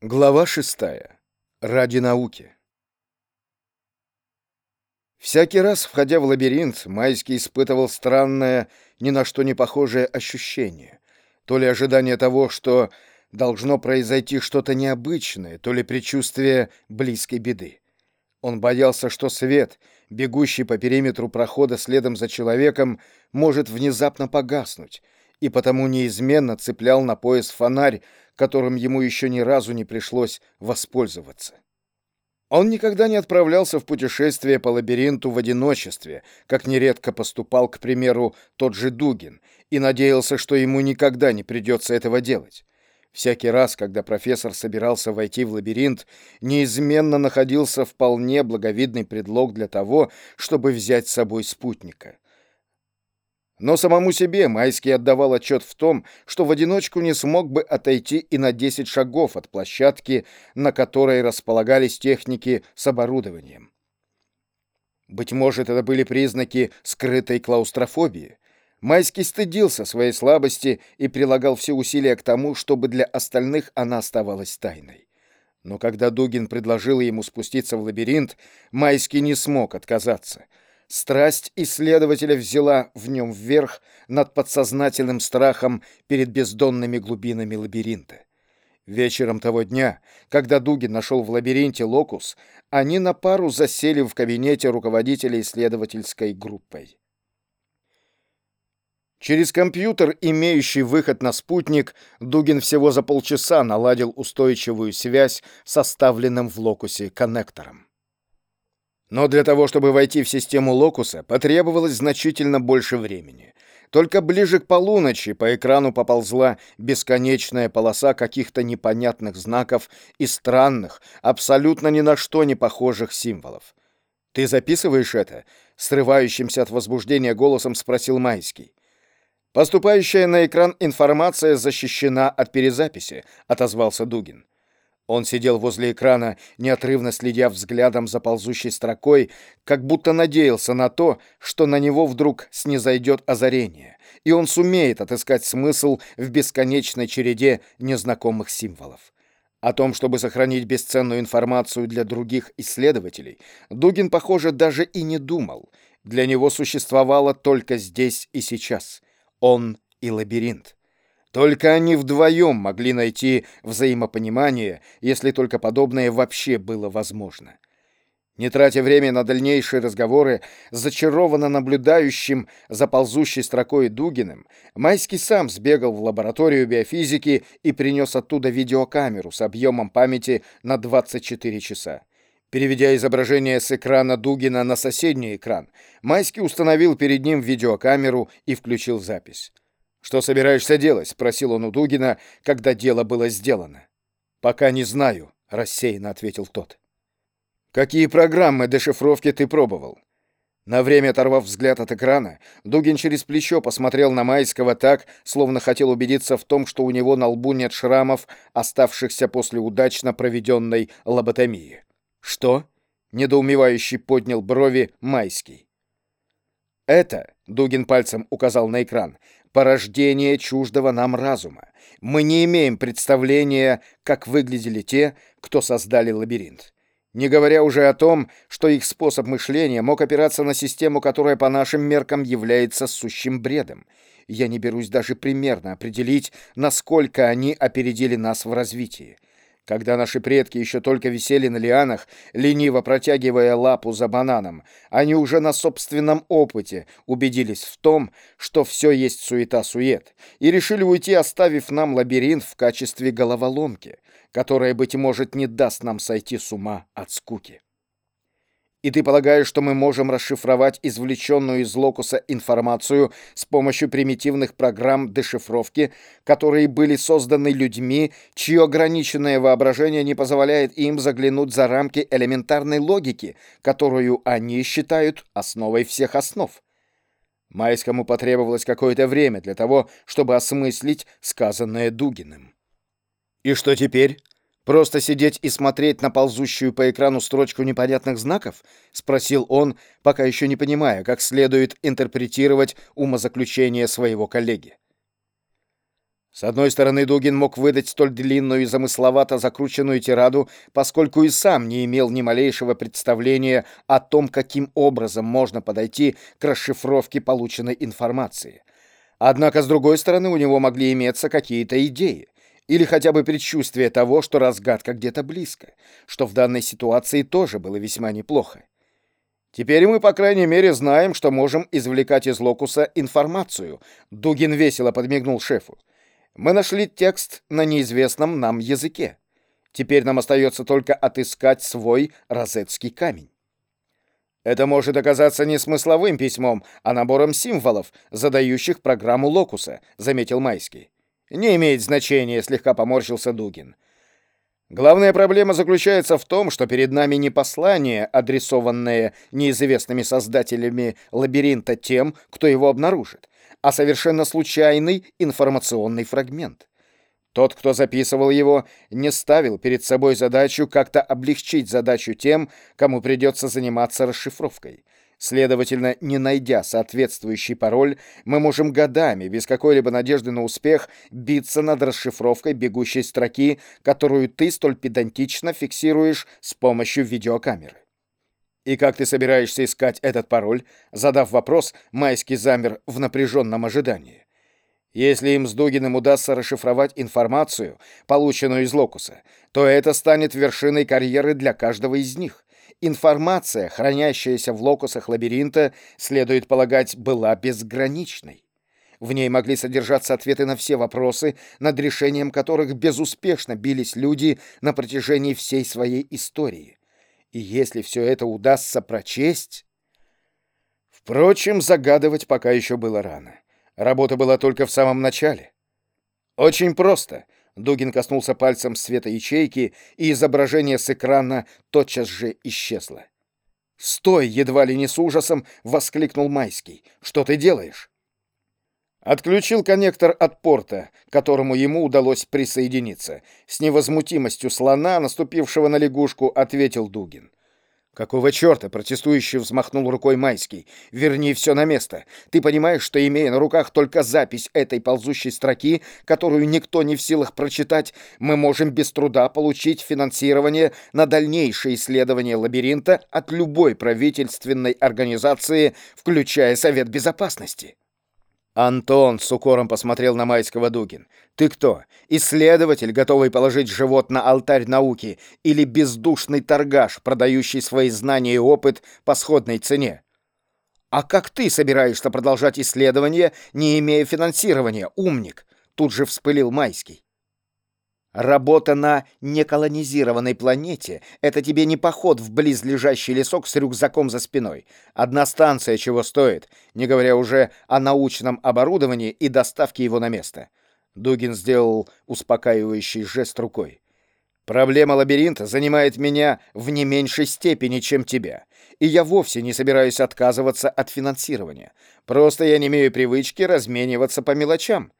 Глава шестая. Ради науки. Всякий раз, входя в лабиринт, Майский испытывал странное, ни на что не похожее ощущение. То ли ожидание того, что должно произойти что-то необычное, то ли предчувствие близкой беды. Он боялся, что свет, бегущий по периметру прохода следом за человеком, может внезапно погаснуть, и потому неизменно цеплял на пояс фонарь, которым ему еще ни разу не пришлось воспользоваться. Он никогда не отправлялся в путешествие по лабиринту в одиночестве, как нередко поступал, к примеру, тот же Дугин, и надеялся, что ему никогда не придется этого делать. Всякий раз, когда профессор собирался войти в лабиринт, неизменно находился вполне благовидный предлог для того, чтобы взять с собой спутника — но самому себе Майский отдавал отчет в том, что в одиночку не смог бы отойти и на 10 шагов от площадки, на которой располагались техники с оборудованием. Быть может, это были признаки скрытой клаустрофобии. Майский стыдился своей слабости и прилагал все усилия к тому, чтобы для остальных она оставалась тайной. Но когда Дугин предложил ему спуститься в лабиринт, Майский не смог отказаться — Страсть исследователя взяла в нем вверх над подсознательным страхом перед бездонными глубинами лабиринта. Вечером того дня, когда Дугин нашел в лабиринте локус, они на пару засели в кабинете руководителя исследовательской группой. Через компьютер, имеющий выход на спутник, Дугин всего за полчаса наладил устойчивую связь с оставленным в локусе коннектором. Но для того, чтобы войти в систему локуса, потребовалось значительно больше времени. Только ближе к полуночи по экрану поползла бесконечная полоса каких-то непонятных знаков и странных, абсолютно ни на что не похожих символов. «Ты записываешь это?» — срывающимся от возбуждения голосом спросил Майский. «Поступающая на экран информация защищена от перезаписи», — отозвался Дугин. Он сидел возле экрана, неотрывно следя взглядом за ползущей строкой, как будто надеялся на то, что на него вдруг снизойдет озарение, и он сумеет отыскать смысл в бесконечной череде незнакомых символов. О том, чтобы сохранить бесценную информацию для других исследователей, Дугин, похоже, даже и не думал. Для него существовало только здесь и сейчас. Он и лабиринт. Только они вдвоем могли найти взаимопонимание, если только подобное вообще было возможно. Не тратя время на дальнейшие разговоры зачарованно наблюдающим за ползущей строкой Дугиным, Майский сам сбегал в лабораторию биофизики и принес оттуда видеокамеру с объемом памяти на 24 часа. Переведя изображение с экрана Дугина на соседний экран, Майский установил перед ним видеокамеру и включил запись. «Что собираешься делать?» — спросил он у Дугина, когда дело было сделано. «Пока не знаю», — рассеянно ответил тот. «Какие программы дешифровки ты пробовал?» На время оторвав взгляд от экрана, Дугин через плечо посмотрел на Майского так, словно хотел убедиться в том, что у него на лбу нет шрамов, оставшихся после удачно проведенной лоботомии. «Что?» — недоумевающий поднял брови Майский. «Это», — Дугин пальцем указал на экран, порождение чуждого нам разума. Мы не имеем представления, как выглядели те, кто создали лабиринт. Не говоря уже о том, что их способ мышления мог опираться на систему, которая по нашим меркам является сущим бредом. Я не берусь даже примерно определить, насколько они опередили нас в развитии. Когда наши предки еще только висели на лианах, лениво протягивая лапу за бананом, они уже на собственном опыте убедились в том, что все есть суета-сует, и решили уйти, оставив нам лабиринт в качестве головоломки, которая, быть может, не даст нам сойти с ума от скуки. И ты полагаешь, что мы можем расшифровать извлеченную из локуса информацию с помощью примитивных программ дешифровки, которые были созданы людьми, чье ограниченное воображение не позволяет им заглянуть за рамки элементарной логики, которую они считают основой всех основ? Майскому потребовалось какое-то время для того, чтобы осмыслить сказанное Дугиным. «И что теперь?» Просто сидеть и смотреть на ползущую по экрану строчку непонятных знаков? Спросил он, пока еще не понимая, как следует интерпретировать умозаключение своего коллеги. С одной стороны, Дугин мог выдать столь длинную и замысловато закрученную тираду, поскольку и сам не имел ни малейшего представления о том, каким образом можно подойти к расшифровке полученной информации. Однако, с другой стороны, у него могли иметься какие-то идеи, или хотя бы предчувствие того, что разгадка где-то близко, что в данной ситуации тоже было весьма неплохо. Теперь мы, по крайней мере, знаем, что можем извлекать из локуса информацию. Дугин весело подмигнул шефу. Мы нашли текст на неизвестном нам языке. Теперь нам остается только отыскать свой розетский камень. Это может оказаться не смысловым письмом, а набором символов, задающих программу локуса, заметил Майский. Не имеет значения, слегка поморщился Дугин. Главная проблема заключается в том, что перед нами не послание, адресованное неизвестными создателями лабиринта тем, кто его обнаружит, а совершенно случайный информационный фрагмент. Тот, кто записывал его, не ставил перед собой задачу как-то облегчить задачу тем, кому придется заниматься расшифровкой. Следовательно, не найдя соответствующий пароль, мы можем годами, без какой-либо надежды на успех, биться над расшифровкой бегущей строки, которую ты столь педантично фиксируешь с помощью видеокамеры. «И как ты собираешься искать этот пароль?» Задав вопрос, Майский замер в напряженном ожидании. Если им с Дугиным удастся расшифровать информацию, полученную из Локуса, то это станет вершиной карьеры для каждого из них. Информация, хранящаяся в локусах лабиринта, следует полагать, была безграничной. В ней могли содержаться ответы на все вопросы, над решением которых безуспешно бились люди на протяжении всей своей истории. И если все это удастся прочесть... Впрочем, загадывать пока еще было рано. Работа была только в самом начале. Очень просто. Дугин коснулся пальцем света ячейки, и изображение с экрана тотчас же исчезло. «Стой!» — едва ли не с ужасом воскликнул Майский. «Что ты делаешь?» Отключил коннектор от порта, к которому ему удалось присоединиться. С невозмутимостью слона, наступившего на лягушку, ответил Дугин. «Какого черта?» — протестующий взмахнул рукой Майский. «Верни все на место. Ты понимаешь, что, имея на руках только запись этой ползущей строки, которую никто не в силах прочитать, мы можем без труда получить финансирование на дальнейшее исследование лабиринта от любой правительственной организации, включая Совет Безопасности?» «Антон!» — с укором посмотрел на Майского Дугин. «Ты кто? Исследователь, готовый положить живот на алтарь науки, или бездушный торгаш, продающий свои знания и опыт по сходной цене?» «А как ты собираешься продолжать исследования, не имея финансирования, умник?» Тут же вспылил Майский. Работа на неколонизированной планете — это тебе не поход в близлежащий лесок с рюкзаком за спиной. Одна станция чего стоит, не говоря уже о научном оборудовании и доставке его на место. Дугин сделал успокаивающий жест рукой. Проблема лабиринта занимает меня в не меньшей степени, чем тебя. И я вовсе не собираюсь отказываться от финансирования. Просто я не имею привычки размениваться по мелочам.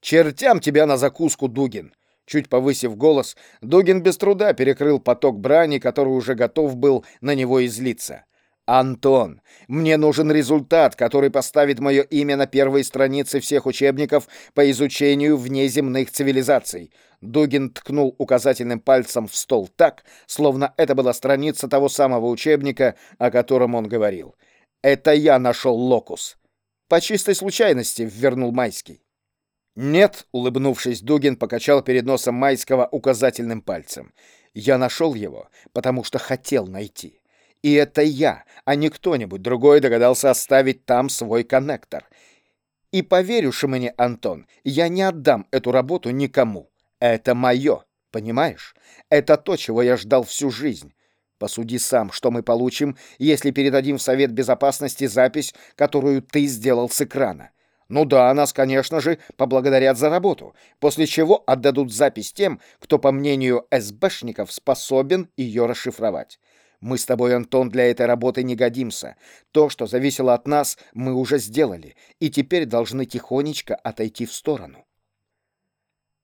Чертям тебя на закуску, Дугин. Чуть повысив голос, Дугин без труда перекрыл поток брани, который уже готов был на него излиться. «Антон, мне нужен результат, который поставит мое имя на первой странице всех учебников по изучению внеземных цивилизаций». Дугин ткнул указательным пальцем в стол так, словно это была страница того самого учебника, о котором он говорил. «Это я нашел локус». «По чистой случайности», — вернул Майский. «Нет», — улыбнувшись, Дугин покачал перед носом Майского указательным пальцем. «Я нашел его, потому что хотел найти. И это я, а не кто-нибудь другой догадался оставить там свой коннектор. И поверишь мне, Антон, я не отдам эту работу никому. Это мое, понимаешь? Это то, чего я ждал всю жизнь». Посуди сам, что мы получим, если передадим в Совет Безопасности запись, которую ты сделал с экрана. Ну да, нас, конечно же, поблагодарят за работу, после чего отдадут запись тем, кто, по мнению СБшников, способен ее расшифровать. Мы с тобой, Антон, для этой работы не годимся. То, что зависело от нас, мы уже сделали, и теперь должны тихонечко отойти в сторону.